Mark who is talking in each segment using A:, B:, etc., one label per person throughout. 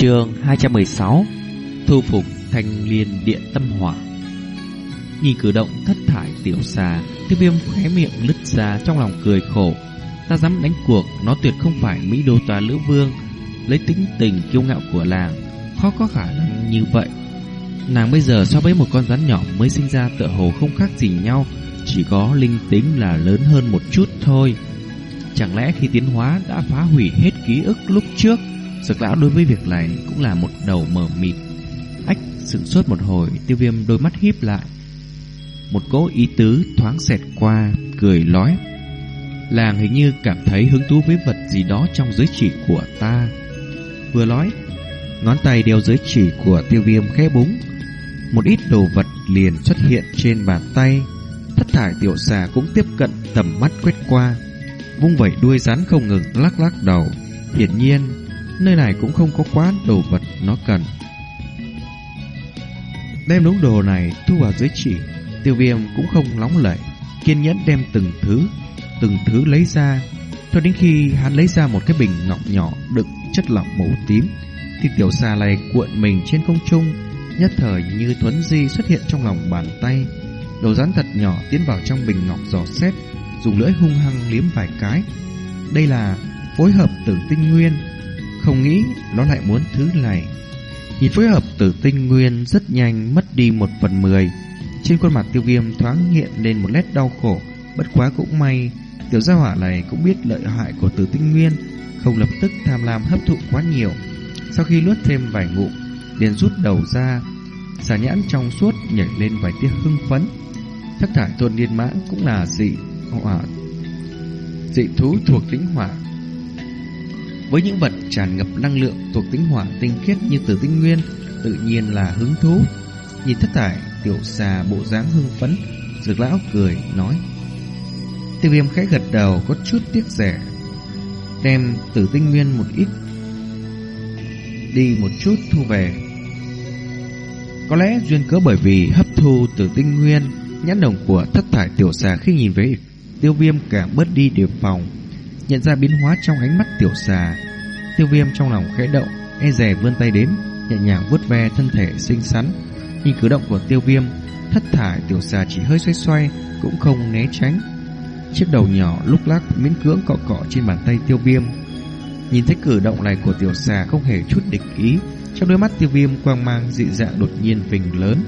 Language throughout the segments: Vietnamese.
A: trường 216 Thu phục thanh liên điện tâm hỏa. Nhìn cử động thất thải tiểu xà, Tiêu viêm khóe miệng lứt ra, trong lòng cười khổ. Ta dám đánh cuộc, Nó tuyệt không phải Mỹ đô tòa lữ vương. Lấy tính tình kiêu ngạo của làng, Khó có khả năng như vậy. Nàng bây giờ so với một con rắn nhỏ mới sinh ra tựa hồ không khác gì nhau, Chỉ có linh tính là lớn hơn một chút thôi. Chẳng lẽ khi tiến hóa đã phá hủy hết ký ức lúc trước? Dược lão đối với việc này cũng là một đầu mờ mịt. Ách, sửng sốt một hồi, Tiêu viêm đôi mắt híp lại. Một cỗ ý tứ thoáng xẹt qua, Cười nói Làng hình như cảm thấy hứng thú với vật gì đó trong giới chỉ của ta. Vừa nói Ngón tay đeo giới chỉ của tiêu viêm khẽ búng. Một ít đồ vật liền xuất hiện trên bàn tay. Thất thải tiểu xà cũng tiếp cận tầm mắt quét qua. Vung vẩy đuôi rắn không ngừng lắc lắc đầu. Hiển nhiên Nơi này cũng không có quá đồ vật nó cần. Đem đống đồ này thu vào dưới chỉ. Tiêu viêm cũng không nóng lẩy Kiên nhẫn đem từng thứ Từng thứ lấy ra. Cho đến khi hắn lấy ra một cái bình ngọc nhỏ Đựng chất lỏng màu tím, Thì tiểu xà này cuộn mình trên không trung, Nhất thời như thuấn di xuất hiện trong lòng bàn tay. Đầu rắn thật nhỏ tiến vào trong bình ngọc giò xét, Dùng lưỡi hung hăng liếm vài cái. Đây là phối hợp tử tinh nguyên không nghĩ nó lại muốn thứ này. Nhìn phối hợp tử tinh nguyên Rất nhanh, mất đi một phần mười. Trên khuôn mặt tiêu viêm thoáng hiện lên một nét đau khổ. Bất quá cũng may, Tiểu gia hỏa này cũng biết lợi hại của tử tinh nguyên, Không lập tức tham lam hấp thụ quá nhiều. Sau khi nuốt thêm vài ngụm, liền rút đầu ra, Xà nhãn trong suốt nhảy lên vài tia hưng phấn. Thất thải thôn liên mãn cũng là dị hỏa, Dị thú thuộc tính hỏa với những vật tràn ngập năng lượng thuộc tính hỏa tinh khiết như tử tinh nguyên, tự nhiên là hứng thú. Nhìn thất thải, tiểu xà bộ dáng hưng phấn, dược lão cười, nói. Tiêu viêm khẽ gật đầu có chút tiếc rẻ. Đem tử tinh nguyên một ít đi một chút thu về. Có lẽ duyên cớ bởi vì hấp thu tử tinh nguyên, nhãn đồng của thất thải tiểu xà khi nhìn về tiêu viêm cảm bớt đi đề phòng nhận ra biến hóa trong ánh mắt tiểu xà. Tiêu viêm trong lòng khẽ động, e rè vươn tay đến, nhẹ nhàng vuốt ve thân thể xinh xắn. Nhìn cử động của tiêu viêm, thất thải tiểu xà chỉ hơi xoay xoay, cũng không né tránh. Chiếc đầu nhỏ lúc lắc miễn cưỡng cọ cọ trên bàn tay tiêu viêm. Nhìn thấy cử động này của tiểu xà không hề chút địch ý, trong đôi mắt tiêu viêm quang mang dị dạng đột nhiên phình lớn.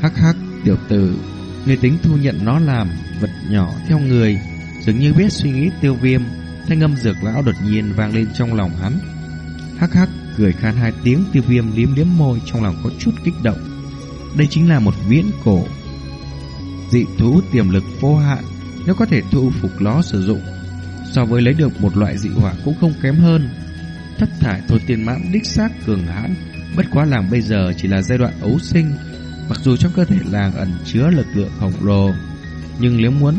A: Hắc hắc, tiểu tử, người tính thu nhận nó làm vật nhỏ theo người, dường như biết suy nghĩ tiêu viêm Thanh âm dược lão đột nhiên vang lên trong lòng hắn. Hắc hắc, cười khan hai tiếng, tiêu viêm liếm liếm môi, trong lòng có chút kích động. Đây chính là một viễn cổ. Dị thú tiềm lực vô hạn, Nếu có thể thu phục nó sử dụng, So với lấy được một loại dị hỏa cũng không kém hơn. Thất thải thôi tiền mãn đích xác cường hãn, Bất quá làng bây giờ chỉ là giai đoạn ấu sinh, Mặc dù trong cơ thể làng ẩn chứa lực lượng khổng lồ, Nhưng nếu muốn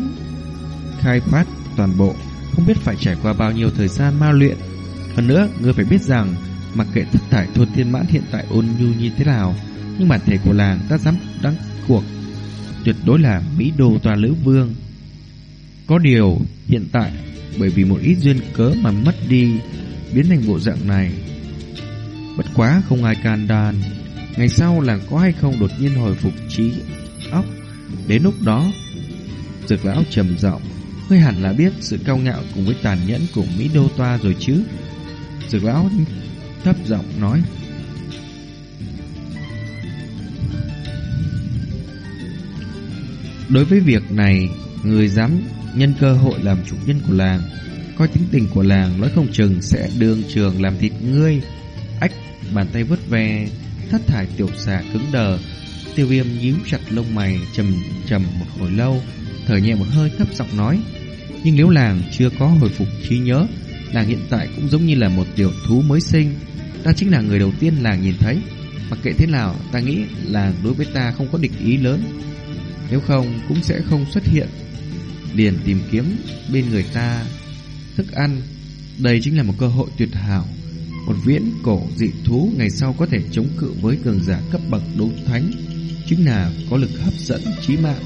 A: khai phát toàn bộ không biết phải trải qua bao nhiêu thời gian ma luyện. Hơn nữa, ngươi phải biết rằng, mặc kệ thất thải thôn thiên mãn hiện tại ôn nhu như thế nào, nhưng bản thể của làng ta dám đắng cuộc tuyệt đối là Mỹ Đô tòa lữ vương. Có điều, hiện tại, bởi vì một ít duyên cớ mà mất đi, biến thành bộ dạng này. Bất quá không ai can đàn, ngày sau làng có hay không đột nhiên hồi phục trí óc, đến lúc đó, dược lão trầm giọng Ngươi hẳn là biết sự cao ngạo cùng với tàn nhẫn của Mỹ Đô Toa rồi chứ? Dược lão thấp giọng nói. Đối với việc này, Người dám nhân cơ hội làm chủ nhân của làng, Coi tính tình của làng Nói không chừng sẽ đường trường làm thịt ngươi. Ách, Bàn tay vứt ve, Thất thải tiểu xà cứng đờ, Tiêu viêm nhíu chặt lông mày trầm trầm một hồi lâu, Thở nhẹ một hơi thấp giọng nói nhưng nếu làng chưa có hồi phục trí nhớ, Làng hiện tại cũng giống như là một tiểu thú mới sinh. Ta chính là người đầu tiên làng nhìn thấy. Mặc kệ thế nào, Ta nghĩ làng đối với ta không có địch ý lớn. Nếu không, cũng sẽ không xuất hiện. Liền tìm kiếm bên người ta. Thức ăn, Đây chính là một cơ hội tuyệt hảo. Một viễn cổ dị thú Ngày sau có thể chống cự với cường giả cấp bậc đấu thánh. Chính là có lực hấp dẫn trí mạng.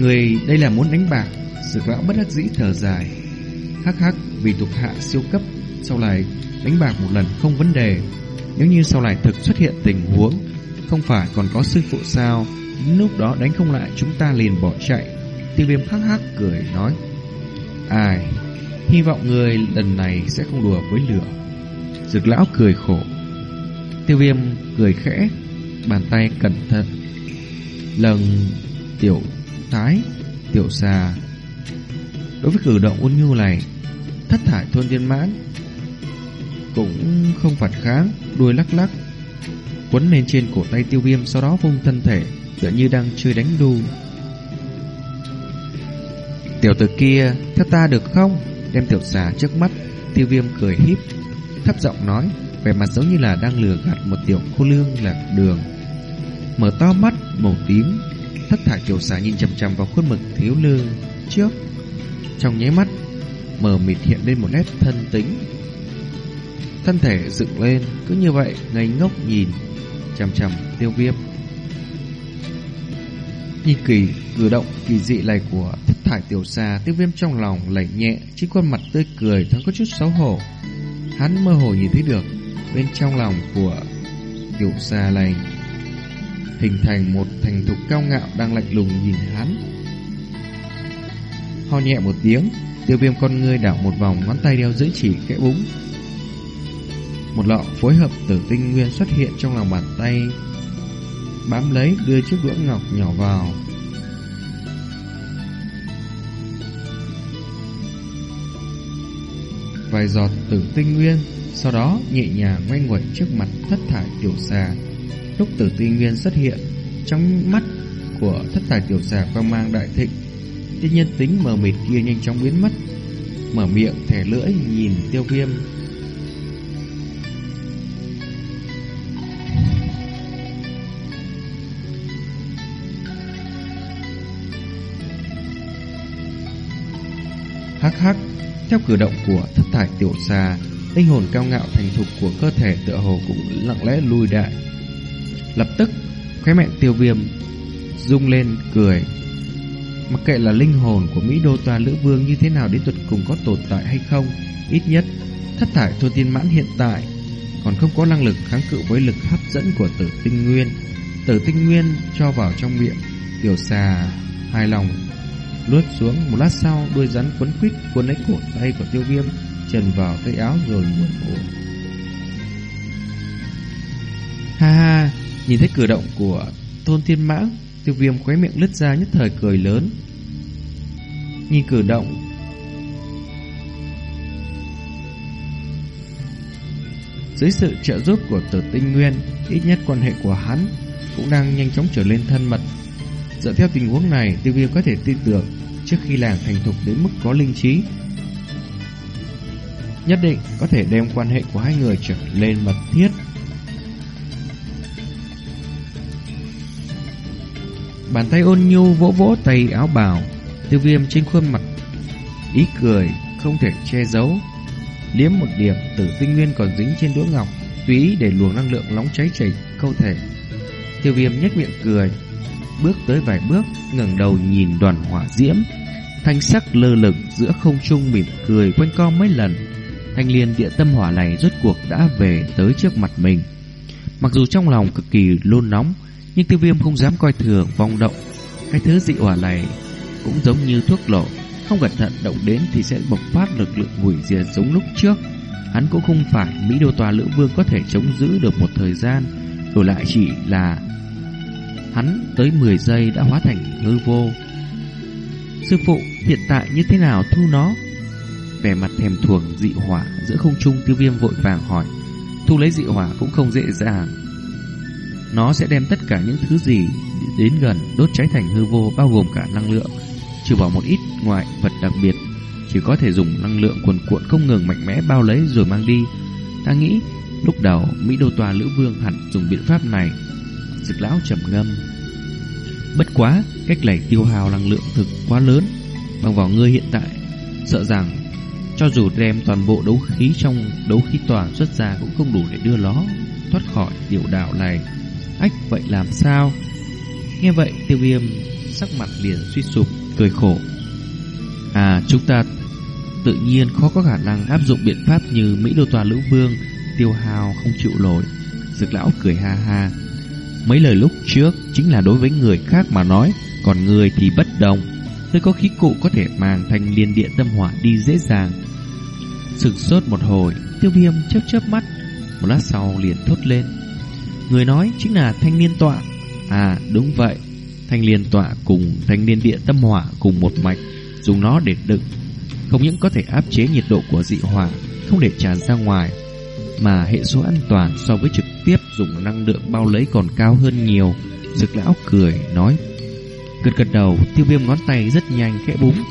A: Người, đây là muốn đánh bạc. Dược lão bất đắc dĩ thở dài. Hắc hắc, vì thuộc hạ siêu cấp, Sau này đánh bạc một lần không vấn đề. Nếu như sau này thực xuất hiện tình huống, Không phải còn có sư phụ sao? Lúc đó đánh không lại, chúng ta liền bỏ chạy. Tiêu viêm hắc hắc cười nói, Ai, Hy vọng người lần này sẽ không đùa với lửa. Dược lão cười khổ. Tiêu viêm cười khẽ, Bàn tay cẩn thận. Lần tiểu thái, Tiểu xà. Đối với cử động ôn nhu này, Thất thải thôn viên mãn Cũng không phản kháng, Đuôi lắc lắc, Quấn lên trên cổ tay tiêu viêm, Sau đó vung thân thể, Tựa như đang chơi đánh đu. Tiểu tử kia, Theo ta được không? Đem tiểu xà trước mắt, Tiêu viêm cười híp, Thấp giọng nói, Vẻ mặt giống như là đang lừa gạt một tiểu cô lương lạc đường. Mở to mắt, màu tím Thất thải tiểu xà nhìn chằm chằm vào khuôn mực thiếu lương trước. Trong nháy mắt, Mờ mịt hiện lên một nét thân tính. Thân thể dựng lên, Cứ như vậy, ngây ngốc nhìn, Chằm chằm tiêu viêm. Nhìn kỳ, cử động kỳ dị này của thất thải tiểu xa Tiêu viêm trong lòng lẩy nhẹ, Trên khuôn mặt tươi cười, thoáng có chút xấu hổ. Hắn mơ hồ nhìn thấy được Bên trong lòng của tiểu xa này. Hình thành một thành thục cao ngạo Đang lạnh lùng nhìn hắn. Ho nhẹ một tiếng, Tiêu viêm con ngươi đảo một vòng, Ngón tay đeo giữ chỉ kẽ búng. Một lọ phối hợp tử tinh nguyên xuất hiện trong lòng bàn tay, Bám lấy đưa chiếc đũa ngọc nhỏ vào. Vài giọt tử tinh nguyên, Sau đó nhẹ nhàng ngoay nguẩy trước mặt thất thải tiểu xà. Lúc tử tinh nguyên xuất hiện, Trong mắt của thất thải tiểu xà quang mang đại thịnh, Tuy nhiên tính mờ mịt kia nhanh chóng biến mất, Mở miệng thẻ lưỡi nhìn tiêu viêm. Hắc hắc, Theo cử động của thất thải tiểu xà, Linh hồn cao ngạo thành thục của cơ thể tựa hồ cũng lặng lẽ lui đại Lập tức Khóe miệng tiêu viêm Rung lên cười Mặc kệ là linh hồn của Mỹ Đô Toa Lữ Vương như thế nào đến tuật cùng có tồn tại hay không, ít nhất thất thải thôi tiên mãn hiện tại còn không có năng lực kháng cự với lực hấp dẫn của tử tinh nguyên. Tử tinh nguyên cho vào trong miệng, tiểu xà hài lòng luốt xuống một lát sau đuôi rắn quấn quýt cuốn lấy cổ tay của tiêu viêm trần vào tay áo rồi buồn ngủ. Ha ha, nhìn thấy cử động của thôn thiên mãng Tiêu viêm khóe miệng lứt ra nhất thời cười lớn. Nhìn cử động. Dưới sự trợ giúp của tử tinh nguyên, Ít nhất quan hệ của hắn Cũng đang nhanh chóng trở lên thân mật. Dựa theo tình huống này, Tiêu viêm có thể tin tưởng Trước khi làng thành thục đến mức có linh trí. Nhất định có thể đem quan hệ của hai người trở lên mật thiết. Bàn tay ôn nhu vỗ vỗ tay áo bào, Tiêu viêm trên khuôn mặt. Ý cười không thể che giấu, Liếm một điểm tử tinh nguyên còn dính trên đũa ngọc, Tùy để luồng năng lượng nóng cháy chảy câu thể. Tiêu viêm nhếch miệng cười, Bước tới vài bước, ngẩng đầu nhìn đoàn hỏa diễm. Thanh sắc lơ lửng giữa không trung mỉm cười quanh co mấy lần. Thanh liên địa tâm hỏa này rốt cuộc đã về tới trước mặt mình. Mặc dù trong lòng cực kỳ lôn nóng nhưng tiêu viêm không dám coi thường vong động. Cái thứ dị hỏa này Cũng giống như thuốc nổ Không cẩn thận động đến thì sẽ bộc phát lực lượng hủy diệt giống lúc trước. Hắn cũng không phải Mỹ đô tòa lữ vương có thể chống giữ được một thời gian. Đổi lại chỉ là Hắn tới 10 giây đã hóa thành hư vô. Sư phụ, hiện tại như thế nào thu nó? Vẻ mặt thèm thuồng dị hỏa Giữa không trung tiêu viêm vội vàng hỏi. Thu lấy dị hỏa cũng không dễ dàng nó sẽ đem tất cả những thứ gì đến gần đốt cháy thành hư vô bao gồm cả năng lượng, trừ bỏ một ít ngoại vật đặc biệt, chỉ có thể dùng năng lượng cuồn cuộn không ngừng mạnh mẽ bao lấy rồi mang đi. Ta nghĩ lúc đầu Mỹ Đô Tòa Lữ Vương hẳn dùng biện pháp này. Dực lão trầm ngâm. Bất quá, cách này tiêu hao năng lượng thực quá lớn, bằng vào ngươi hiện tại, sợ rằng cho dù đem toàn bộ đấu khí trong đấu khí tòa xuất ra cũng không đủ để đưa nó thoát khỏi tiểu đạo này. Ách vậy làm sao Nghe vậy tiêu viêm Sắc mặt liền suy sụp Cười khổ À chúng ta
B: tự nhiên khó có khả năng áp dụng biện pháp như Mỹ Đô Tòa Lữ Vương tiêu hào không chịu nổi. Dược lão cười ha ha. Mấy lời lúc trước chính là đối với người khác mà nói, còn người thì bất đồng. Ngươi có khí cụ có thể mang thanh liên địa tâm hỏa đi dễ dàng. Sừng sốt một hồi, tiêu viêm chớp chớp mắt, một lát sau liền thốt lên. Người nói chính là thanh niên tọa. À đúng vậy, thanh liên tọa cùng thanh liên địa tâm hỏa cùng một mạch, dùng nó để đựng. Không những có thể áp chế nhiệt độ của dị hỏa, không để tràn ra ngoài, mà hệ số an toàn so với trực tiếp dùng năng lượng bao lấy còn cao hơn nhiều. dực lão cười nói, gật gật đầu, tiêu viêm ngón tay rất nhanh khẽ búng,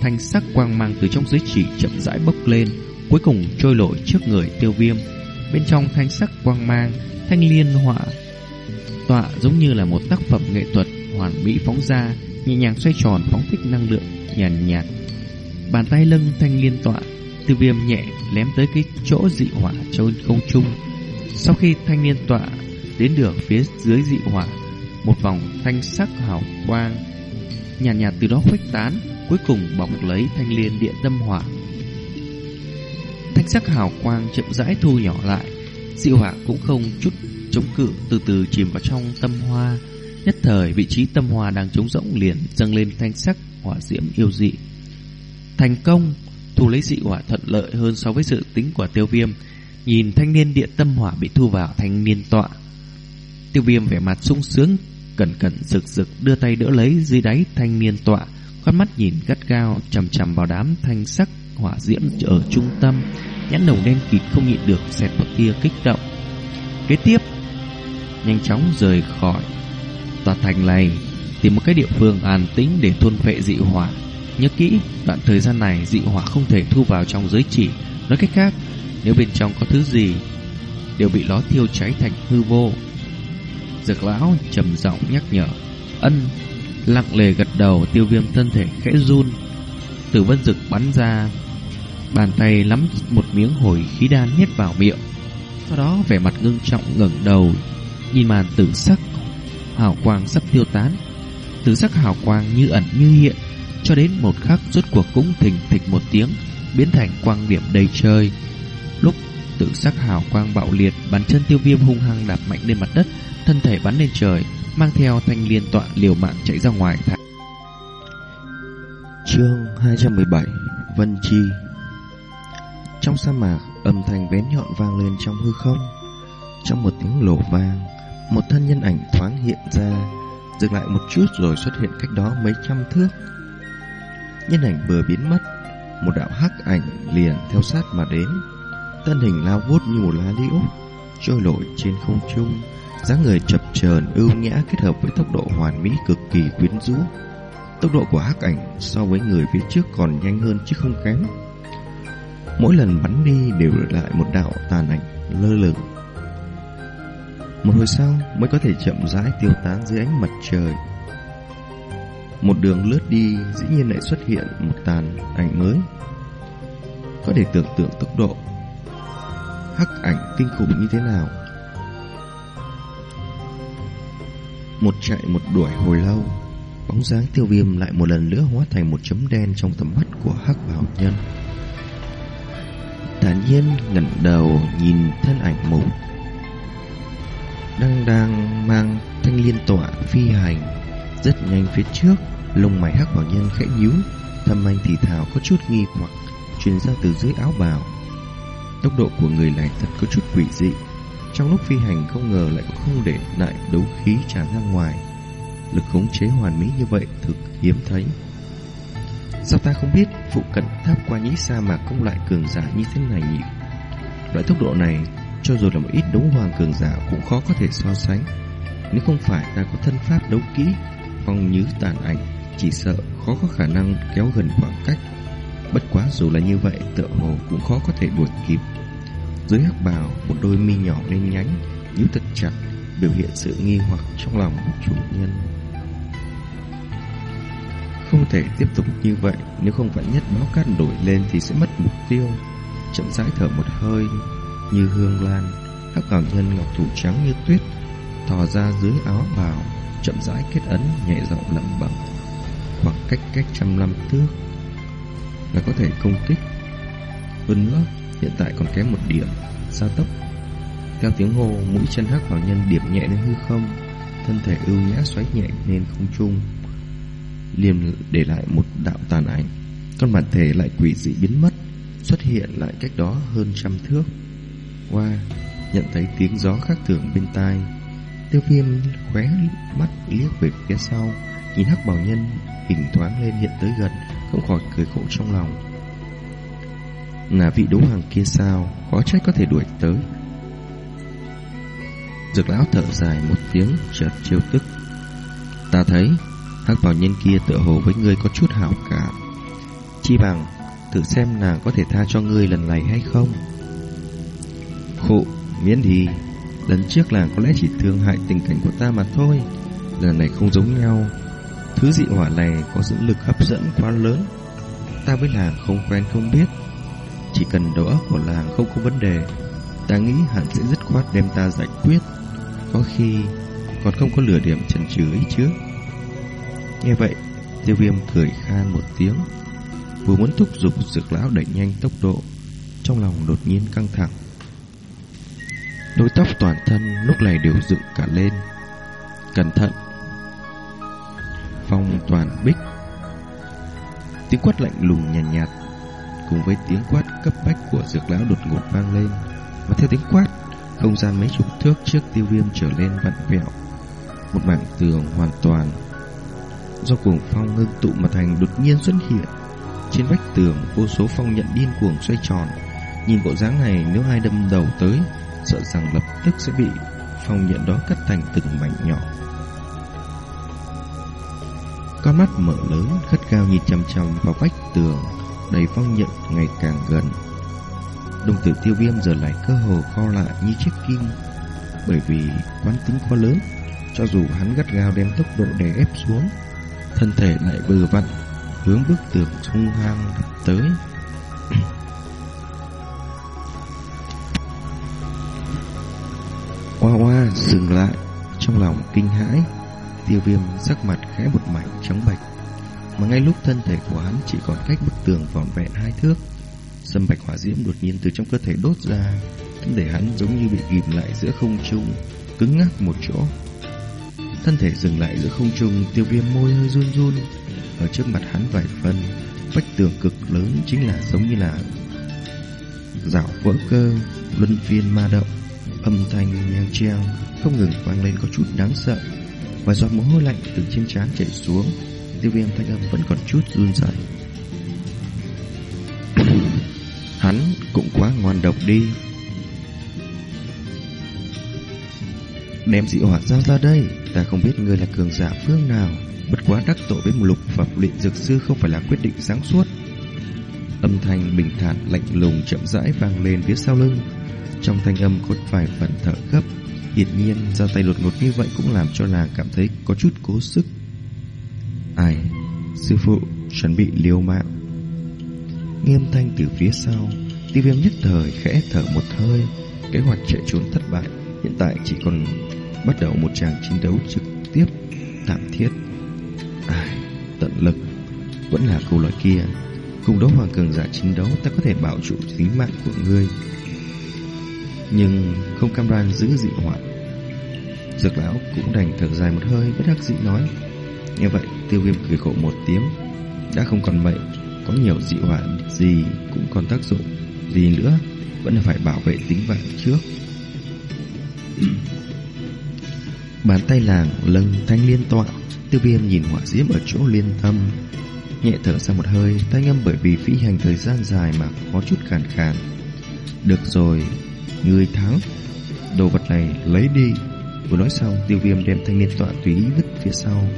B: thanh sắc quang mang từ trong dưới chỉ chậm rãi bốc lên, cuối cùng trôi nổi trước người tiêu viêm. Bên trong thanh sắc quang mang, thanh liên họa tọa giống như là một tác phẩm nghệ thuật hoàn mỹ phóng ra, nhẹ nhàng xoay tròn phóng thích năng lượng nhàn nhạt, nhạt. Bàn tay lưng thanh liên tọa, từ viêm nhẹ lém tới cái chỗ dị hỏa trong không trung. Sau khi thanh liên tọa đến được phía dưới dị hỏa, một vòng thanh sắc hào quang nhàn nhạt, nhạt từ đó khuếch tán, cuối cùng bọc lấy thanh liên địa tâm hỏa. Thanh sắc hào quang chậm rãi thu nhỏ lại, dị hỏa cũng không chút chống cự từ từ chìm vào trong tâm hoa. Nhất thời vị trí tâm hoa đang trống rỗng liền dâng lên thanh sắc hỏa diễm yêu dị. Thành công, thu lấy dị hỏa thuận lợi hơn so với sự tính của tiêu viêm. Nhìn thanh niên địa tâm hỏa bị thu vào thanh niên tọa. Tiêu viêm vẻ mặt sung sướng, cẩn cẩn rực rực đưa tay đỡ lấy dưới đáy thanh niên tọa, con mắt nhìn gắt gao chầm chầm vào đám thanh sắc hỏa diễm ở trung tâm, nhãn đầu đen kịt không nhịn được xẹt một tia kích động. Kế tiếp, nhanh chóng rời khỏi tòa thành này, tìm một cái địa phương an tĩnh để thôn phệ dị hỏa. Nhớ kỹ, đoạn thời gian này dị hỏa không thể thu vào trong giới chỉ. Nói cách khác, nếu bên trong có thứ gì, đều bị nó thiêu cháy thành hư vô. Dược lão trầm giọng nhắc nhở. Ân, lặng lề gật đầu tiêu viêm thân thể khẽ run. Từ vân dực bắn ra, bàn tay lắm một miếng hồi khí đan nhét vào miệng. Sau đó vẻ mặt ngưng trọng ngẩng đầu, nhìn màn tử sắc hào quang sắp tiêu tán. Tử sắc hào quang như ẩn như hiện, cho đến một khắc rốt cuộc cũng thình thịch một tiếng, biến thành quang điểm đầy trời. Lúc tử sắc hào quang bạo liệt, bàn chân tiêu viêm hung hăng đạp mạnh lên mặt đất, thân thể bắn lên trời, mang theo thanh liên tọa liều mạng chạy ra ngoài thả.
A: Chương 217 Vân Chi trong sa mạc, âm thanh bén nhọn vang lên trong hư không. Trong một tiếng lổ vang, một thân nhân ảnh thoáng hiện ra, dừng lại một chút rồi xuất hiện cách đó mấy trăm thước. Nhân ảnh vừa biến mất, một đạo hắc ảnh liền theo sát mà đến. Thân hình lao vút như một lá liễu, trôi nổi trên không trung, dáng người chập chờn ưu nhã kết hợp với tốc độ hoàn mỹ cực kỳ quyến rũ. Tốc độ của hắc ảnh so với người phía trước còn nhanh hơn chứ không kém. Mỗi lần bắn đi đều để lại một đạo tàn ảnh lơ lửng. Một hồi sau mới có thể chậm rãi tiêu tán dưới ánh mặt trời. Một đường lướt đi dĩ nhiên lại xuất hiện một tàn ảnh mới. Có thể tưởng tượng tốc độ hắc ảnh kinh khủng như thế nào. Một chạy một đuổi hồi lâu, bóng dáng tiêu viêm lại một lần nữa hóa thành một chấm đen trong tầm mắt của hắc bảo nhân. Thản nhiên ngẩng đầu nhìn thân ảnh mục đang đang mang thanh liên tọa phi hành, rất nhanh phía trước, lông mày hắc bảo nhân khẽ nhíu, thâm anh thì thào có chút nghi hoặc, truyền ra từ dưới áo bào. Tốc độ của người này thật có chút quỷ dị, trong lúc phi hành không ngờ lại không để lại đấu khí tràn ra ngoài. Lực khống chế hoàn mỹ như vậy thực hiếm thấy sao ta không biết phụ cận tháp qua nhĩ sa mạc công lại cường giả như thế này nhỉ loại tốc độ này cho dù là một ít đấu hoàng cường giả cũng khó có thể so sánh. Nếu không phải ta có thân pháp đấu kỹ, phong nhứ tàn ảnh, chỉ sợ khó có khả năng kéo gần khoảng cách. Bất quá dù là như vậy, tựa hồ cũng khó có thể đuổi kịp. Dưới hắc bào, một đôi mi nhỏ lên nhánh, nhíu thật chặt, biểu hiện sự nghi hoặc trong lòng chủ nhân. Không thể tiếp tục như vậy, nếu không phải nhất báo cát đổi lên thì sẽ mất mục tiêu. Chậm rãi thở một hơi, như hương lan, Hắc cảm nhân ngọc thủ trắng như tuyết, thò ra dưới áo bào, chậm rãi kết ấn nhẹ giọng lẩm bẩm. Khoảng cách cách trăm năm thước là có thể công kích, Hơn nữa, hiện tại còn kém một điểm, gia tốc. Theo tiếng hô, mũi chân hắc bảo nhân điểm nhẹ lên hư không, thân thể ưu nhã xoáy nhẹ lên không trung, liền để lại một đạo tàn ảnh. Con bản thể lại quỷ dị biến mất, xuất hiện lại cách đó hơn trăm thước. Qua, nhận thấy tiếng gió khác thường bên tai, tiêu viêm khóe mắt liếc về phía sau, nhìn hắc bảo nhân hình thoáng lên hiện tới gần, không khỏi cười khổ trong lòng. Là vị đấu hoàng kia sao, khó trách có thể đuổi tới. Dược lão thở dài một tiếng, chợt chiêu tức. Ta thấy, hắc bảo nhân kia tựa hồ với ngươi có chút hảo cảm. Chi bằng, thử xem nàng có thể tha cho ngươi lần này hay không. Khụ, miễn thì, lần trước nàng có lẽ chỉ thương hại tình cảnh của ta mà thôi. Lần này không giống nhau, Thứ dị hỏa này có sự lực hấp dẫn quá lớn Ta với làng không quen không biết Chỉ cần đầu óc của làng không có vấn đề Ta nghĩ hẳn sẽ dứt khoát đem ta giải quyết Có khi còn không có lửa điểm chần chừ ấy chứ Nghe vậy Tiêu viêm cười khan một tiếng Vừa muốn thúc giục dược lão đẩy nhanh tốc độ Trong lòng đột nhiên căng thẳng. Đôi tóc toàn thân lúc này đều dựng cả lên. Cẩn thận! Phong toàn bích. Tiếng quát lạnh lùng nhàn nhạt, nhạt Cùng với tiếng quát cấp bách của dược lão đột ngột vang lên. Và theo tiếng quát Không gian mấy chục thước trước tiêu viêm trở lên vặn vẹo. Một mảng tường hoàn toàn Do cuồng phong ngưng tụ mà thành đột nhiên xuất hiện. Trên vách tường, vô số phong nhận điên cuồng xoay tròn. Nhìn bộ dáng này, nếu ai đâm đầu tới, Sợ rằng lập tức sẽ bị phong nhận đó cắt thành từng mảnh nhỏ. Con mắt mở lớn khất cao nhìn chăm chăm vào vách tường, Đầy phong nhận ngày càng gần. Đồng tử tiêu viêm giờ lại cơ hồ co lại như chiếc kim, Bởi vì quán tính quá lớn, Cho dù hắn gắt gao đem tốc độ đè ép xuống Thân thể lại vừa vặn Hướng bức tường trung hang tới. Hoa hoa dừng lại Trong lòng kinh hãi, Tiêu viêm sắc mặt khẽ một mảnh trắng bạch Mà ngay lúc thân thể của hắn chỉ còn cách bức tường vòn vẹn hai thước, Sâm bạch hỏa diễm đột nhiên từ trong cơ thể đốt ra để hắn giống như bị ghim lại giữa không trung, Cứng ngắc một chỗ. Thân thể dừng lại giữa không trung, Tiêu viêm môi hơi run run. Ở trước mặt hắn vài phân Vách tường cực lớn chính là giống như là Rảo vỡ cơ, Luân phiên ma động, Âm thanh nhang treo, Không ngừng vang lên có chút đáng sợ. Và giọt mồ hôi lạnh từ trên trán chảy xuống, Tiêu viêm thanh âm vẫn còn chút run rẩy. Hắn cũng quá ngoan độc đi. Đem dị hỏa giao ra đây. Ta không biết ngươi là cường giả phương nào Bất quá đắc tội với một lục phẩm luyện dược sư Không phải là quyết định sáng suốt Âm thanh bình thản lạnh lùng chậm rãi vang lên phía sau lưng Trong thanh âm có vài phần thở gấp Hiển nhiên ra tay lột ngột như vậy cũng làm cho nàng cảm thấy có chút cố sức. Ai? Sư phụ chuẩn bị liều mạng. Nghiêm thanh từ phía sau, tiêu viêm nhất thời khẽ thở một hơi. Kế hoạch chạy trốn thất bại, hiện tại chỉ còn bắt đầu một tràng chiến đấu trực tiếp, tạm thiết. Ai? Tận lực. Vẫn là câu nói kia. Cùng đấu hoàng cường giả chiến đấu ta có thể bảo trụ tính mạng của ngươi nhưng không cam đoan giữ dị hỏa. Dược lão cũng đành thở dài một hơi bất đắc dĩ nói. Như vậy, tiêu viêm cười khổ một tiếng. Đã không còn bệnh, có nhiều dị hỏa gì cũng còn tác dụng. Gì nữa, vẫn là phải bảo vệ tính mạng trước. Bàn tay làng lâng thanh liên tọa, tiêu viêm nhìn hỏa diễm ở chỗ liên tâm. Nhẹ thở ra một hơi, thanh âm bởi vì phi hành thời gian dài mà có chút khàn khàn. Được rồi, Người thắng Đồ vật này lấy đi Vừa nói xong tiêu viêm đem thanh niên tọa tùy ý vứt phía sau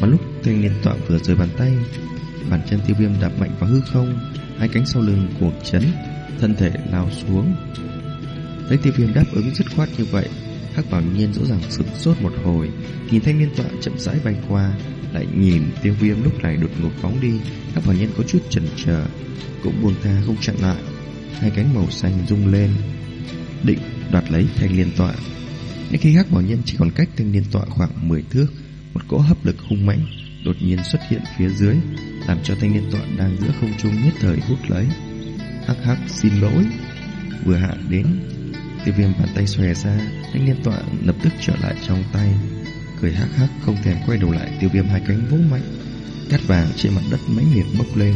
A: Mà lúc thanh niên tọa vừa rời bàn tay Bàn chân tiêu viêm đạp mạnh vào hư không Hai cánh sau lưng cuộn chấn Thân thể lao xuống Thấy tiêu viêm đáp ứng dứt khoát như vậy Hắc bảo nhiên rõ ràng sửng sốt một hồi Nhìn thanh niên tọa chậm rãi bay qua Lại nhìn tiêu viêm lúc này đột ngột phóng đi Hắc bảo nhiên có chút chần chờ Cũng buông tha không chặn lại Hai cánh màu xanh rung lên định đoạt lấy thanh niên tọa. Nhưng khi hắc bảo nhân chỉ còn cách thanh niên tọa khoảng 10 thước, một cỗ hấp lực hung mãnh đột nhiên xuất hiện phía dưới, làm cho thanh niên tọa đang giữa không trung nhất thời hút lấy. Hắc hắc xin lỗi Vừa hạ đến Tiêu viêm bàn tay xòe ra Thanh niên tọa lập tức trở lại trong tay. Cười hắc hắc, không thèm quay đầu lại, Tiêu viêm hai cánh vỗ mạnh. Cát vàng trên mặt đất mãnh liệt bốc lên.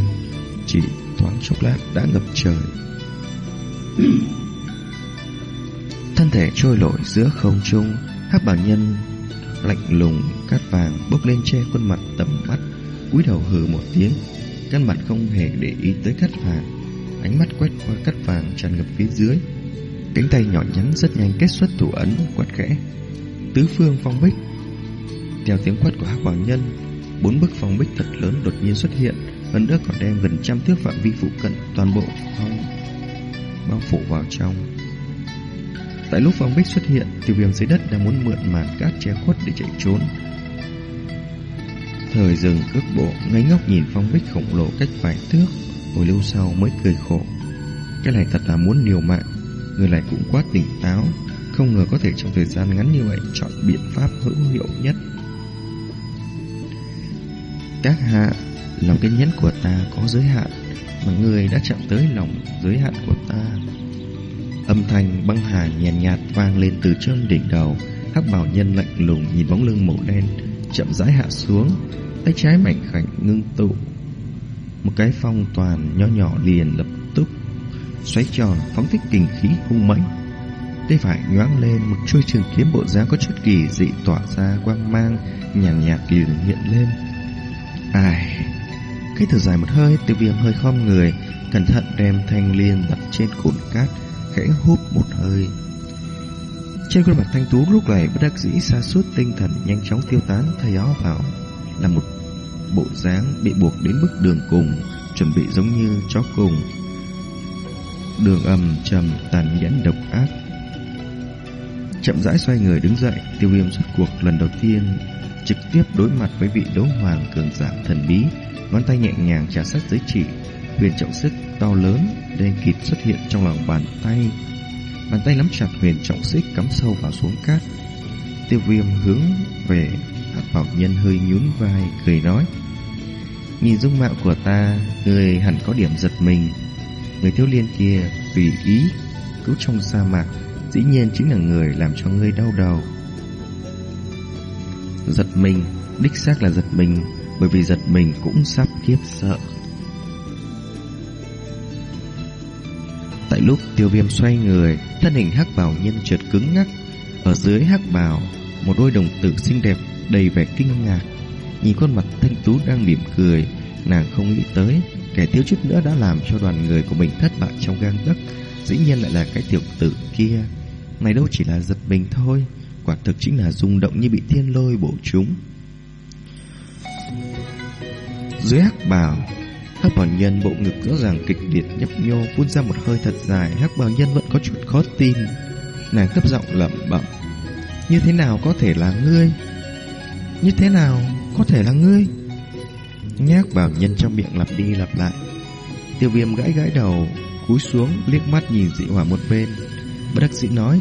A: Chỉ thoáng chốc lát đã ngập trời. Thân thể trôi nổi giữa không trung. Hắc bảo nhân lạnh lùng, cát vàng bốc lên che khuôn mặt tầm mắt, cúi đầu hừ một tiếng. Căn bản không hề để ý tới cát vàng. Ánh mắt quét qua cát vàng tràn ngập phía dưới cánh tay nhỏ nhắn rất nhanh kết xuất thủ ấn quát khẽ tứ phương phong bích theo tiếng quát của hắc bảo nhân bốn bức phong bích thật lớn đột nhiên xuất hiện hơn nữa còn đem gần trăm thước phạm vi phụ cận toàn bộ phong bao phủ vào trong Tại lúc phong bích xuất hiện, tiêu viêm dưới đất đang muốn mượn màn cát che khuất để chạy trốn. Thời dừng cước bộ, ngây ngốc nhìn phong bích khổng lồ cách vài thước, hồi lâu sau mới cười khổ. Cái này thật là muốn liều mạng, người lại cũng quá tỉnh táo, không ngờ có thể trong thời gian ngắn như vậy chọn biện pháp hữu hiệu nhất. Các hạ, lòng kiên nhẫn của ta có giới hạn, mà người đã chạm tới lòng giới hạn của ta. Âm thanh băng hà nhàn nhạt, nhạt vang lên từ trên đỉnh đầu Hắc bảo nhân lạnh lùng nhìn bóng lưng màu đen Chậm rãi hạ xuống Tay trái mạnh khảnh ngưng tụ Một cái phong toàn nho nhỏ liền lập Xoáy tròn phóng thích kình khí hung mãnh Tay phải nhoáng lên Một chuôi trường kiếm bộ dáng có chút kỳ dị Tỏa ra quang mang Nhàn nhạt, nhạt liền hiện lên Ai Cái thở dài một hơi Tiêu viêm hơi khom người Cẩn thận đem thanh liên đặt trên cồn cát khẽ hút một hơi. Trên khuôn mặt thanh tú lúc này bất đắc dĩ xa suốt tinh thần nhanh chóng tiêu tán thay áo vào là một bộ dáng bị buộc đến mức đường cùng, chuẩn bị giống như chó cùng. Đường ầm trầm tàn nhẫn độc ác. Chậm rãi xoay người đứng dậy, tiêu viêm xuất cuộc lần đầu tiên trực tiếp đối mặt với vị đấu hoàng cường giả thần bí, ngón tay nhẹ nhàng trả sát giới chỉ, huyền trọng sức to lớn đen kịt xuất hiện trong lòng bàn tay. Bàn tay nắm chặt huyền trọng xích cắm sâu vào xuống cát. Tiêu viêm hướng về hạt bảo nhân hơi nhún vai, cười nói. Nhìn dung mạo của ta, người hẳn có điểm giật mình. Người thiếu liên kia tùy ý, cứu trong sa mạc, dĩ nhiên chính là người làm cho ngươi đau đầu. Giật mình, đích xác là giật mình, bởi vì giật mình cũng sắp khiếp sợ. Tại lúc tiêu viêm xoay người Thân hình hắc bào nhân trượt cứng ngắc Ở dưới hắc bào Một đôi đồng tử xinh đẹp đầy vẻ kinh ngạc Nhìn khuôn mặt thanh tú đang mỉm cười Nàng không nghĩ tới Kẻ thiếu chút nữa đã làm cho đoàn người của mình thất bại trong gang đất Dĩ nhiên lại là cái tiểu tử kia. Này đâu chỉ là giật mình thôi, Quả thực chính là rung động như bị thiên lôi bổ trúng Dưới hắc bào, Hắc bảo nhân bộ ngực rõ ràng kịch liệt nhấp nhô, phun ra một hơi thật dài, Hắc bảo nhân vẫn có chút khó tin. Nàng thấp giọng lẩm bẩm, Như thế nào có thể là ngươi? Như thế nào có thể là ngươi? Nhét bảo nhân trong miệng lặp đi lặp lại. Tiêu viêm gãi gãi đầu, Cúi xuống, liếc mắt nhìn dị hỏa một bên. Bất đắc sĩ nói,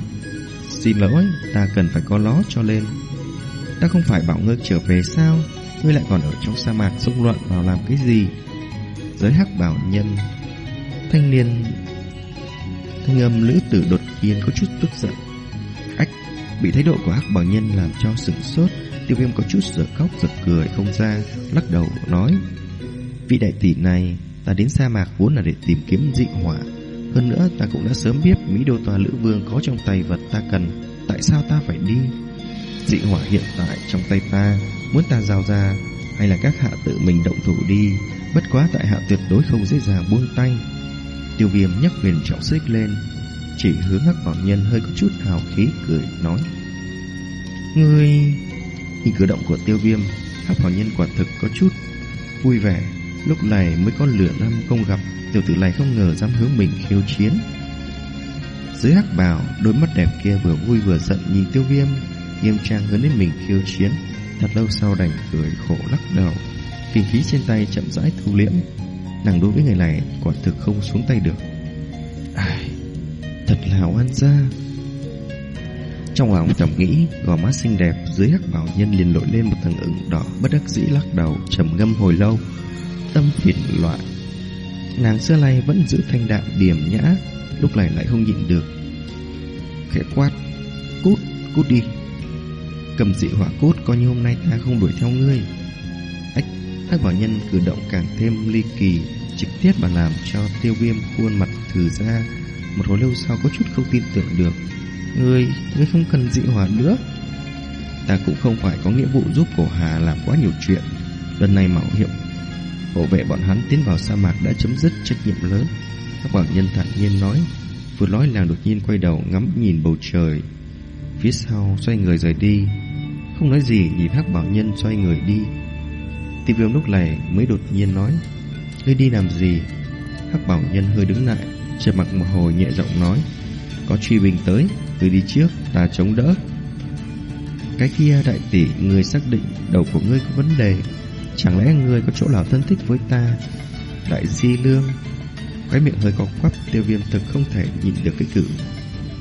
A: Xin lỗi, ta cần phải có ló cho lên. Ta không phải bảo ngươi trở về sao? Ngươi lại còn ở trong sa mạc xung loạn vào làm cái gì? Giới hắc bảo nhân, thanh niên, thanh âm lữ tử đột nhiên có chút tức giận. Ách, bị thái độ của hắc bảo nhân làm cho sửng sốt tiêu viêm có chút giở khóc giật cười không ra, lắc đầu nói, vị đại tỷ này, ta đến sa mạc vốn là để tìm kiếm dị hỏa. Hơn nữa, ta cũng đã sớm biết mỹ đô tòa lữ vương có trong tay vật ta cần. Tại sao ta phải đi? Dị hỏa hiện tại trong tay ta. Muốn ta giao ra, hay là các hạ tự mình động thủ đi? Bất quá tại hạ tuyệt đối không dễ dàng buông tay. Tiêu viêm nhắc huyền trọng xích lên, Chỉ hướng hắc bảo nhân hơi có chút hào khí cười, nói, Ngươi Nhìn cử động của tiêu viêm Hắc bảo nhân quả thực có chút Vui vẻ. Lúc này mới có lửa năm không gặp, Tiểu tử này không ngờ dám hướng mình khiêu chiến. Dưới hắc bào, Đôi mắt đẹp kia vừa vui vừa giận nhìn tiêu viêm, Nghiêm trang hướng đến mình khiêu chiến. Thật lâu sau đành cười khổ lắc đầu, Kinh khí trên tay chậm rãi thu liễm. Nàng đối với người này quả thực không xuống tay được. Ai, Thật là oan gia. Trong lòng thầm nghĩ Gò má xinh đẹp dưới hắc bảo nhân liền nổi lên một tầng ửng đỏ Bất đắc dĩ lắc đầu trầm ngâm hồi lâu. Tâm phiền loạn. Nàng xưa nay vẫn giữ thanh đạm điềm nhã Lúc này lại không nhịn được. Khẽ quát Cút, cút đi. Cầm dị hỏa cốt coi như hôm nay ta không đuổi theo ngươi. Ách, hắc bảo nhân cử động càng thêm ly kỳ Trực tiếp mà làm cho tiêu viêm khuôn mặt thử ra. Một hồi lâu sau có chút không tin tưởng được. Ngươi, ngươi không cần dị hỏa nữa. Ta cũng không phải có nghĩa vụ giúp cổ hà làm quá nhiều chuyện. Lần này mạo hiểm Hộ vệ bọn hắn tiến vào sa mạc đã chấm dứt trách nhiệm lớn. Các bảo nhân thản nhiên nói Vừa nói làng đột nhiên quay đầu ngắm nhìn bầu trời. Phía sau xoay người rời đi Không nói gì nhìn hắc bảo nhân xoay người đi. Tiêu viêm lúc này mới đột nhiên nói Ngươi đi làm gì? Hắc bảo nhân hơi đứng lại Trên mặt một hồi nhẹ giọng nói Có truy bình tới. Tôi đi trước, ta chống đỡ. Cái kia đại tỷ, Người xác định đầu của ngươi có vấn đề. Chẳng lẽ ngươi có chỗ nào thân thích với ta? Đại di lương Cái miệng hơi có quắp, Tiêu viêm thực không thể nhịn được cái cử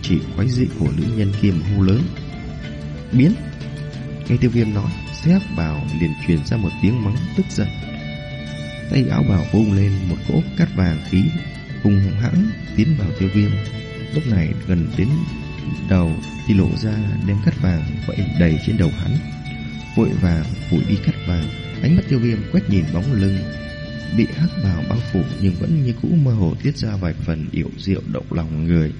A: Chỉ quái dị của nữ nhân kia mà hô lớn. Biến! Nghe tiêu viêm nói, Xếp bào liền truyền ra một tiếng mắng tức giận. Tay áo bảo vung lên một cỗ cát vàng khí Hùng hãng tiến vào tiêu viêm. Lúc này gần đến đầu Thì lộ ra đem cắt vàng vẫy đầy trên đầu hắn. Vội vàng phủi đi cắt vàng, Ánh mắt tiêu viêm quét nhìn bóng lưng. Bị hắc bào bao phủ Nhưng vẫn như cũ mơ hồ tiết ra vài phần Yểu diệu động lòng người.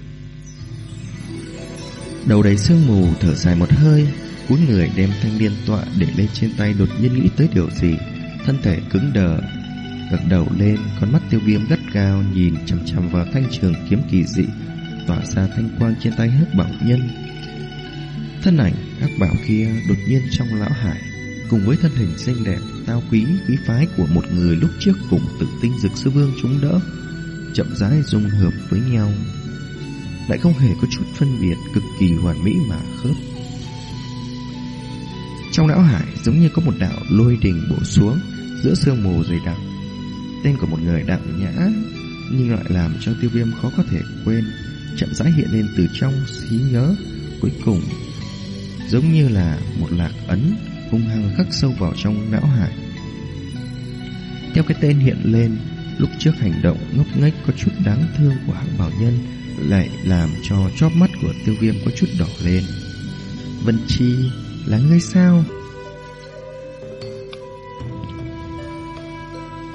A: Đầu đầy sương mù thở dài một hơi Cúi người đem thanh niên tọa để lên trên tay Đột nhiên nghĩ tới điều gì. Thân thể cứng đờ gật đầu lên, Con mắt tiêu viêm gắt cao Nhìn chằm chằm vào thanh trường kiếm kỳ dị Tỏa ra thanh quang trên tay hắc bảo nhân Thân ảnh hắc bảo kia đột nhiên trong lão hải cùng với thân hình xinh đẹp, tao quý, quý phái của một người lúc trước cùng tự tinh dực sư vương chúng đỡ, chậm rãi dung hợp với nhau, lại không hề có chút phân biệt cực kỳ hoàn mỹ mà khớp. Trong não hải giống như có một đạo lôi đình bổ xuống giữa sương mù dày đặc. Tên của một người đạo nhã nhưng lại làm cho tiêu viêm khó có thể quên, chậm rãi hiện lên từ trong trí nhớ, cuối cùng giống như là một lạc ấn hung hăng khắc sâu vào trong não hải. Theo cái tên hiện lên, lúc trước hành động ngốc nghếch có chút đáng thương của hạng bảo nhân lại làm cho chóp mắt của tiêu viêm có chút đỏ lên. Vân Chi, là ngươi sao?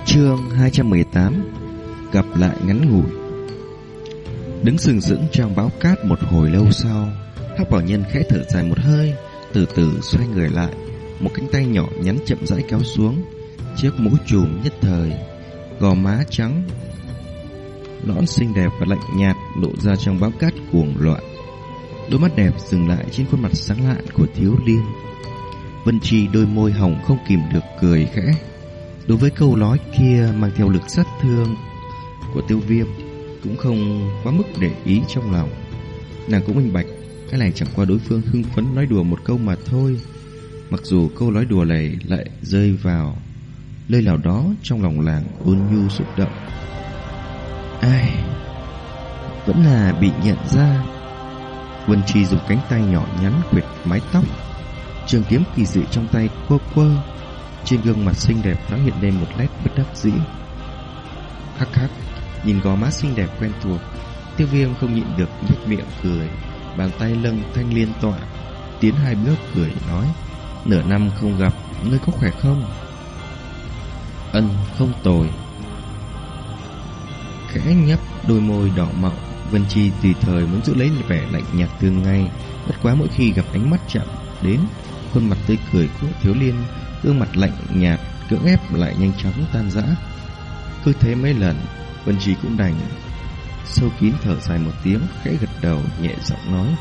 A: Chương 218 Gặp lại ngắn ngủi Đứng sừng sững trong báo cát một hồi lâu sau. Hắc bảo nhân khẽ thở dài một hơi, Từ từ xoay người lại, một cánh tay nhỏ nhắn chậm rãi kéo xuống, Chiếc mũ trùm nhất thời, Gò má trắng lõn xinh đẹp và lạnh nhạt Lộ ra trong báo cát cuồng loạn. Đôi mắt đẹp dừng lại trên khuôn mặt sáng lạn của thiếu liên Vân trì đôi môi hồng không kìm được cười khẽ, Đối với câu nói kia mang theo lực sát thương của tiêu viêm. Cũng không quá mức để ý trong lòng Nàng cũng minh bạch Cái này chẳng qua đối phương hưng phấn nói đùa một câu mà thôi Mặc dù câu nói đùa này lại rơi vào nơi nào đó trong lòng làng ôn nhu xúc động. Ai? Vẫn là bị nhận ra. Vân Chi dùng cánh tay nhỏ nhắn quyệt mái tóc. Trường kiếm kỳ dị trong tay quơ quơ. Trên gương mặt xinh đẹp nó hiện lên một nét bất đắc dĩ. Hắc hắc, nhìn gò má xinh đẹp quen thuộc, tiêu viêm không nhịn được nhếch miệng cười. Bàn tay lâng thanh liên tọa, tiến hai bước cười nói. Nửa năm không gặp Ngươi có khỏe không Ân không tồi Khẽ nhấp đôi môi đỏ mọng Vân Chi tùy thời muốn giữ lấy vẻ lạnh nhạt thường ngày Bất quá mỗi khi gặp ánh mắt chạm đến Khuôn mặt tươi cười của thiếu liên Gương mặt lạnh nhạt Cưỡng ép lại nhanh chóng tan rã Cứ thế mấy lần Vân Chi cũng đành. Sâu kín thở dài một tiếng, Khẽ gật đầu, nhẹ giọng nói.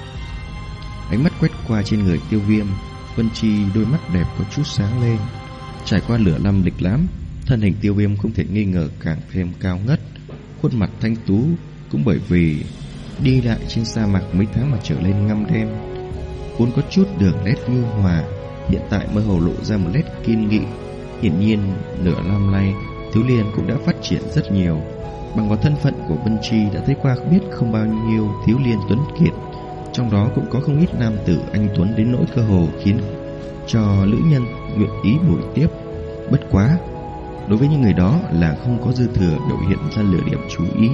A: Ánh mắt quét qua trên người tiêu viêm Vân Chi đôi mắt đẹp có chút sáng lên. Trải qua lửa năm lịch lãm, Thân hình tiêu viêm không thể nghi ngờ càng thêm cao ngất. Khuôn mặt thanh tú Cũng bởi vì Đi lại trên sa mạc mấy tháng mà trở lên ngăm đen. Vốn có chút đường nét nhu hòa, Hiện tại mơ hồ lộ ra một nét kiên nghị. Hiển nhiên nửa năm nay Thiếu Liên cũng đã phát triển rất nhiều. Bằng vào thân phận của Vân Chi đã thấy qua biết không bao nhiêu Thiếu Liên tuấn kiệt. Trong đó cũng có không ít nam tử anh Tuấn đến nỗi cơ hồ khiến cho nữ nhân nguyện ý buổi tiếp. Bất quá, Đối với những người đó là không có dư thừa biểu hiện ra lửa điểm chú ý.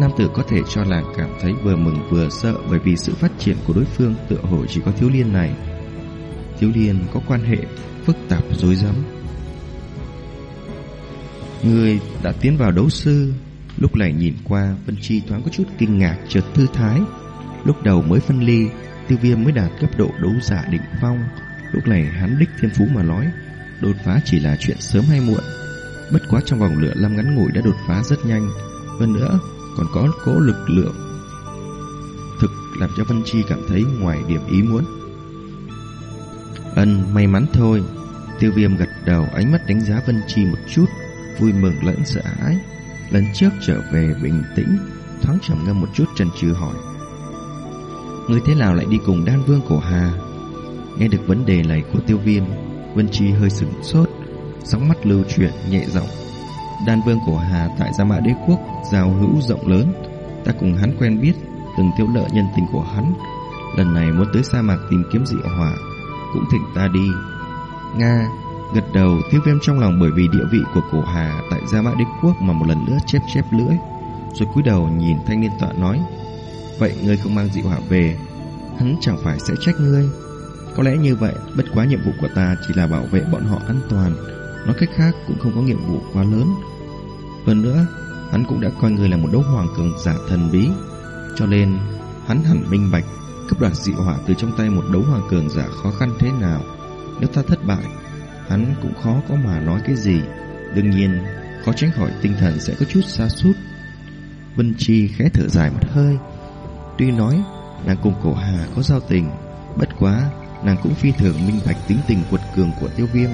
A: Nam tử có thể cho làng cảm thấy vừa mừng vừa sợ Bởi vì sự phát triển của đối phương tựa hồ chỉ có thiếu liên này. Thiếu liên có quan hệ phức tạp dối rắm. Người đã tiến vào đấu sư, Lúc này nhìn qua, Vân Chi thoáng có chút kinh ngạc chợt thư thái. Lúc đầu mới phân ly, Tiêu viêm mới đạt cấp độ đấu giả định phong. Lúc này hắn đích thiên phú mà nói, Đột phá chỉ là chuyện sớm hay muộn. Bất quá trong vòng lửa năm ngắn ngủi đã đột phá rất nhanh. Hơn nữa, còn có cố lực lượng Thực làm cho Vân Chi cảm thấy ngoài điểm ý muốn. Ân, may mắn thôi. Tiêu viêm gật đầu, ánh mắt đánh giá Vân Chi một chút. Vui mừng lẫn sợ hãi. Lần trước trở về bình tĩnh, Thoáng trầm ngâm một chút trần chưa hỏi. Người thế nào lại đi cùng đan vương cổ hà? Nghe được vấn đề này của tiêu viêm Vân Chi hơi sửng sốt, Sóng mắt lưu chuyển nhẹ giọng. Đan vương cổ hà tại Gia Mã Đế Quốc, Giao hữu rộng lớn. Ta cùng hắn quen biết, Từng tiêu nợ nhân tình của hắn. Lần này muốn tới sa mạc tìm kiếm dị hỏa, Cũng thỉnh ta đi. Nga Gật đầu tiêu viêm trong lòng bởi vì địa vị của cổ hà Tại Gia Mã Đế Quốc mà một lần nữa chép chép lưỡi, Rồi cúi đầu nhìn thanh niên tọa nói, Vậy ngươi không mang dị hỏa về, Hắn chẳng phải sẽ trách ngươi. Có lẽ như vậy, Bất quá nhiệm vụ của ta chỉ là bảo vệ bọn họ an toàn, Nói cách khác cũng không có nhiệm vụ quá lớn. Hơn nữa, Hắn cũng đã coi người là một đấu hoàng cường giả thần bí, Cho nên Hắn hẳn minh bạch Cấp đoạt dị hỏa từ trong tay một đấu hoàng cường giả khó khăn thế nào. Nếu ta thất bại Hắn cũng khó có mà nói cái gì. Đương nhiên, Khó tránh khỏi tinh thần sẽ có chút xa sút. Vân Chi khẽ thở dài một hơi. Tuy nói, Nàng cùng cổ hà có giao tình, Bất quá Nàng cũng phi thường minh bạch tính tình quật cường của tiêu viêm.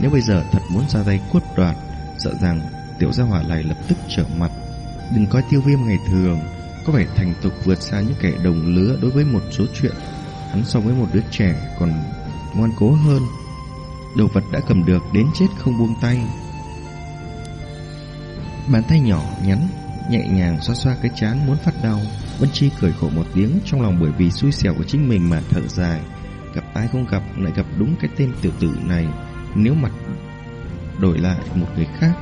A: Nếu bây giờ thật muốn ra tay cốt đoạt, Sợ rằng tiểu gia hỏa này lập tức trở mặt. Đừng coi tiêu viêm ngày thường Có vẻ thành tục vượt xa những kẻ đồng lứa Đối với một số chuyện. Hắn so với một đứa trẻ còn ngoan cố hơn. Đồ vật đã cầm được đến chết không buông tay. Bàn tay nhỏ nhắn, Nhẹ nhàng xoa xoa cái chán muốn phát đau, Vân Chi cười khổ một tiếng Trong lòng bởi vì xui xẻo của chính mình mà thở dài. Gặp ai không gặp lại gặp đúng cái tên tiểu tử này. Nếu mặt đổi lại một người khác,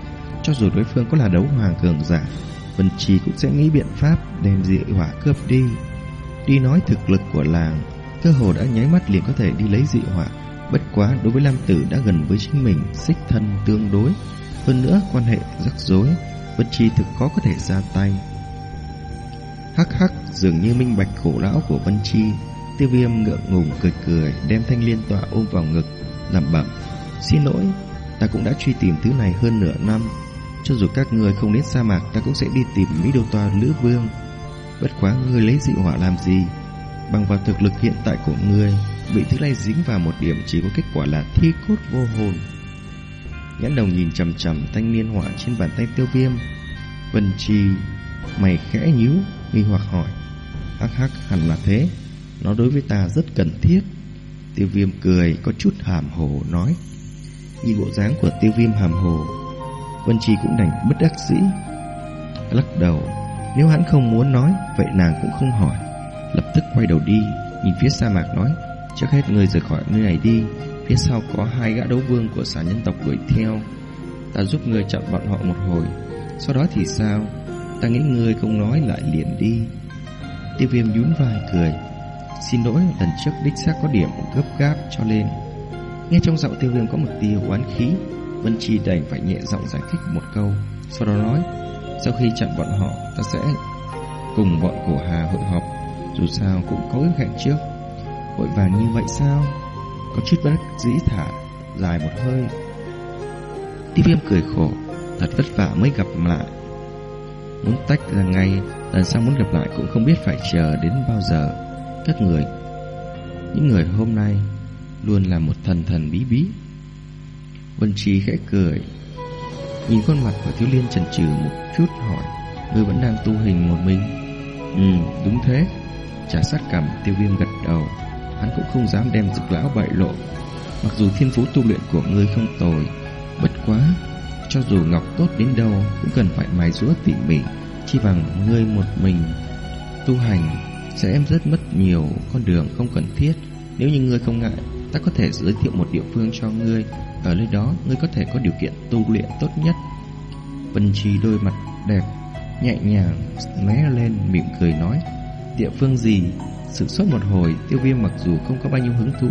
A: Cho dù đối phương có là đấu hoàng cường giả, Vân Chi cũng sẽ nghĩ biện pháp Đem dị hỏa cướp đi. Đi nói thực lực của làng, Cơ hồ đã nháy mắt liền có thể đi lấy dị hỏa. Bất quá đối với Lam Tử đã gần với chính mình, Xích thân tương đối. Hơn nữa, quan hệ rắc rối Vân Chi thực khó có thể ra tay. Hắc hắc, dường như minh bạch khổ lão của Vân Chi. Tiêu viêm ngượng ngùng cười cười, Đem thanh liên tọa ôm vào ngực Làm bẩm, Xin lỗi, Ta cũng đã truy tìm thứ này hơn nửa năm. Cho dù các người không đến sa mạc, Ta cũng sẽ đi tìm Mỹ Đô Toa Lữ Vương. Bất quá ngươi lấy dị hỏa làm gì? Bằng vào thực lực hiện tại của ngươi Bị thứ này dính vào một điểm Chỉ có kết quả là thi cốt vô hồn. Nhãn đồng nhìn chầm chầm Thanh niên hỏa trên bàn tay tiêu viêm. Vân trì Mày khẽ nhíu, nghi hoặc hỏi, Hắc hắc, hẳn là thế. Nó đối với ta rất cần thiết. Tiêu viêm cười, có chút hàm hồ nói. Nhìn bộ dáng của tiêu viêm hàm hồ, Vân trì cũng đành bất đắc dĩ, Lắc đầu. Nếu hắn không muốn nói, Vậy nàng cũng không hỏi. Lập tức quay đầu đi, Nhìn phía sa mạc nói, Trước hết người rời khỏi nơi này đi, Phía sau có hai gã đấu vương của xã nhân tộc đuổi theo. Ta giúp người chặn bọn họ một hồi, Sau đó thì sao? Ta nghĩ người không nói lại liền đi. Tiêu viêm nhún vai cười, Xin lỗi, lần trước đích xác có điểm gấp gáp cho nên. Nghe trong giọng tiêu viêm có một tia oán khí, Vân Chi đành phải nhẹ giọng giải thích một câu, Sau đó nói, Sau khi chặn bọn họ, Ta sẽ cùng bọn cổ hà hội họp dù sao cũng có ước hẹn trước. Vội vàng như vậy sao? Có chút bất dĩ thả Dài một hơi. Tiêu viêm cười khổ, Thật vất vả mới gặp lại. Muốn tách ra ngay, Lần sau muốn gặp lại cũng không biết phải chờ đến bao giờ. Các người, Những người hôm nay Luôn là một thần thần bí bí. Vân Trí khẽ cười, Nhìn khuôn mặt của thiếu liên trần trừ một chút hỏi, Ngươi vẫn đang tu hình một mình? Ừ đúng thế. Trả sát cầm tiêu viêm gật đầu. Hắn cũng không dám đem dực lão bại lộ. Mặc dù thiên phú tu luyện của ngươi không tồi, Bất quá, Cho dù ngọc tốt đến đâu, Cũng cần phải mài rũa tỉ mỉ. Chỉ bằng ngươi một mình Tu hành, Sẽ em rất mất nhiều, con đường không cần thiết. Nếu như ngươi không ngại, Ta có thể giới thiệu một địa phương cho ngươi. Ở nơi đó, ngươi có thể có điều kiện tu luyện tốt nhất. Vân Chi đôi mặt đẹp, Nhẹ nhàng lé lên, mỉm cười nói Địa phương gì, Sự suốt một hồi, Tiêu viêm mặc dù không có bao nhiêu hứng thú,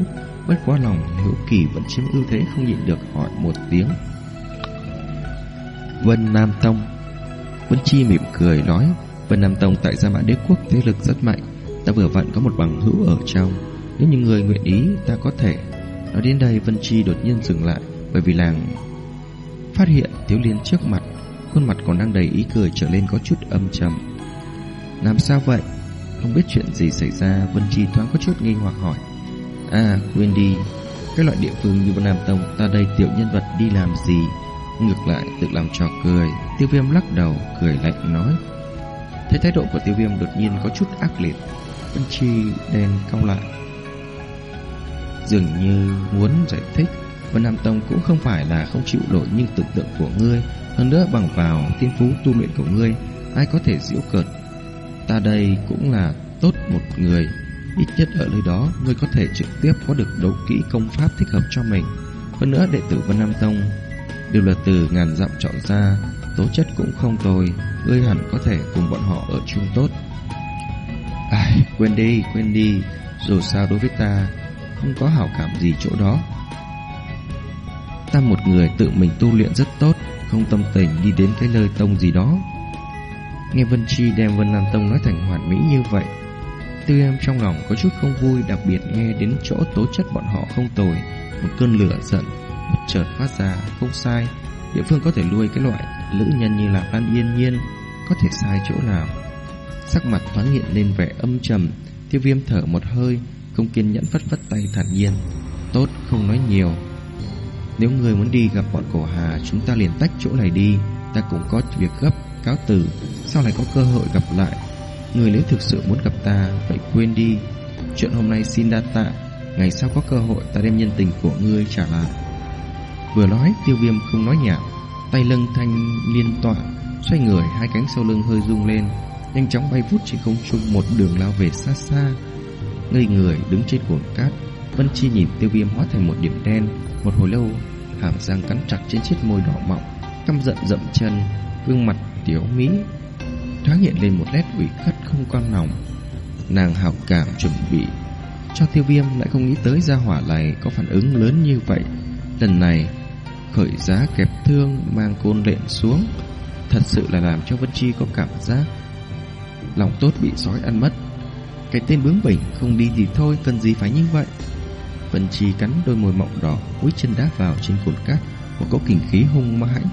A: Bất quá lòng hữu kỳ vẫn chiếm ưu thế Không nhịn được hỏi một tiếng. Vân Nam Tông. Vân Chi mỉm cười nói, Vân Nam Tông tại Gia Mã Đế Quốc thế lực rất mạnh, Ta vừa vặn có một bằng hữu ở trong. Nếu như người nguyện ý, ta có thể. Nói đến đây, Vân Chi đột nhiên dừng lại, Bởi vì làng phát hiện Tiếu Liên trước mặt, Khuôn mặt còn đang đầy ý cười trở lên có chút âm trầm. Làm sao vậy? Không biết chuyện gì xảy ra, Vân Chi thoáng có chút nghi hoặc hỏi. À quên đi, Cái loại địa phương như Vân Nam Tông, Ta đây tiểu nhân vật đi làm gì? Ngược lại, tự làm trò cười. Tiêu viêm lắc đầu, cười lạnh nói. Thấy thái độ của tiêu viêm đột nhiên có chút ác liệt, Vân Chi đen cong lại. Dường như muốn giải thích, Vân Nam Tông cũng không phải là không chịu nổi nhưng tưởng tượng của ngươi. Hơn nữa bằng vào tiên phú tu luyện của ngươi, Ai có thể giễu cợt Ta đây cũng là tốt một người. Ít nhất ở nơi đó Ngươi có thể trực tiếp có được đấu kỹ công pháp thích hợp cho mình. Hơn nữa đệ tử Vân Nam Tông Đều là từ ngàn dặm chọn ra Tố chất cũng không tồi. Ngươi hẳn có thể cùng bọn họ ở chung tốt. Ai, quên đi, quên đi. Dù sao đối với ta Không có hảo cảm gì chỗ đó. Ta một người tự mình tu luyện rất tốt Không tâm tình đi đến cái nơi tông gì đó. Nghe Vân Chi đem Vân Nam Tông nói thành hoàn mỹ như vậy, Tư em trong lòng có chút không vui, Đặc biệt nghe đến chỗ tố chất bọn họ không tồi, Một cơn lửa giận, Bất chợt phát ra, Không sai. Địa phương có thể nuôi cái loại lữ nhân như là Lan Yên Nhiên, Có thể sai chỗ nào? Sắc mặt thoáng hiện lên vẻ âm trầm, Tiêu viêm thở một hơi, Không kiên nhẫn phất phất tay thản nhiên. Tốt, không nói nhiều. Nếu người muốn đi gặp bọn cổ hà, Chúng ta liền tách chỗ này đi, Ta cũng có việc gấp cáo từ Sau này có cơ hội gặp lại? Người nếu thực sự muốn gặp ta, Vậy quên đi. Chuyện hôm nay xin đa tạ. Ngày sau có cơ hội, ta đem nhân tình của ngươi trả lại. Vừa nói, tiêu viêm không nói nhảm. Tay lưng thanh liên tọa, Xoay người, hai cánh sau lưng hơi rung lên. Nhanh chóng bay vút trên không trung Một đường lao về xa xa. Ngây người, đứng trên cồn cát. Vân Chi nhìn tiêu viêm hóa thành một điểm đen. Một hồi lâu, Hàm răng cắn chặt trên chiếc môi đỏ mọng, Căm giận dậm chân. Gương mặt tiểu mỹ, thoáng hiện lên một nét ủy khuất không quan lòng Nàng hào cảm chuẩn bị Cho tiêu viêm lại không nghĩ tới gia hỏa này Có phản ứng lớn như vậy. Lần này, khởi giá kẹp thương, mang côn lện xuống. Thật sự là làm cho Vân Chi có cảm giác Lòng tốt bị sói ăn mất. Cái tên bướng bỉnh không đi thì thôi, Cần gì phải như vậy? Vân Chi cắn đôi môi mọng đỏ, cúi chân đá vào trên cồn cát, Một cỗ kình khí hung mãnh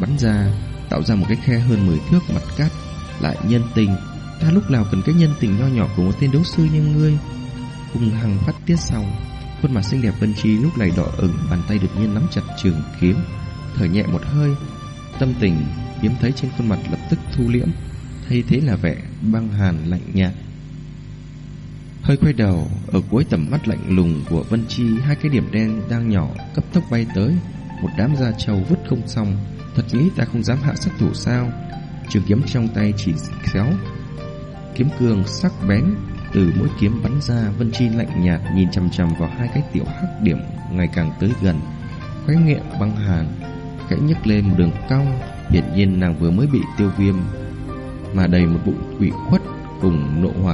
A: Bắn ra tạo ra một cái khe hơn 10 thước mặt cát Lại nhân tình. Ta lúc nào cần cái nhân tình nho nhỏ của một tên đấu sư như ngươi? Hung hằng phát tiết xong Khuôn mặt xinh đẹp Vân Chi lúc này đỏ ửng, bàn tay đột nhiên nắm chặt trường kiếm, thở nhẹ một hơi, tâm tình hiếm thấy trên khuôn mặt lập tức thu liễm, thay thế là vẻ băng hàn lạnh nhạt. Hơi quay đầu, ở cuối tầm mắt lạnh lùng của Vân Chi, hai cái điểm đen đang nhỏ cấp tốc bay tới, một đám da trâu vứt không xong, thật nghĩ ta không dám hạ sát thủ sao? Trường kiếm trong tay chỉ khéo kiếm cường sắc bén từ mũi kiếm bắn ra, Vân Chi lạnh nhạt nhìn chằm chằm vào hai cái tiểu hắc điểm ngày càng tới gần. Khóe miệng băng hàn, khẽ nhấc lên một đường cong, hiển nhiên nàng vừa mới bị tiêu viêm mà đầy một bụng quỷ khuất cùng nộ hỏa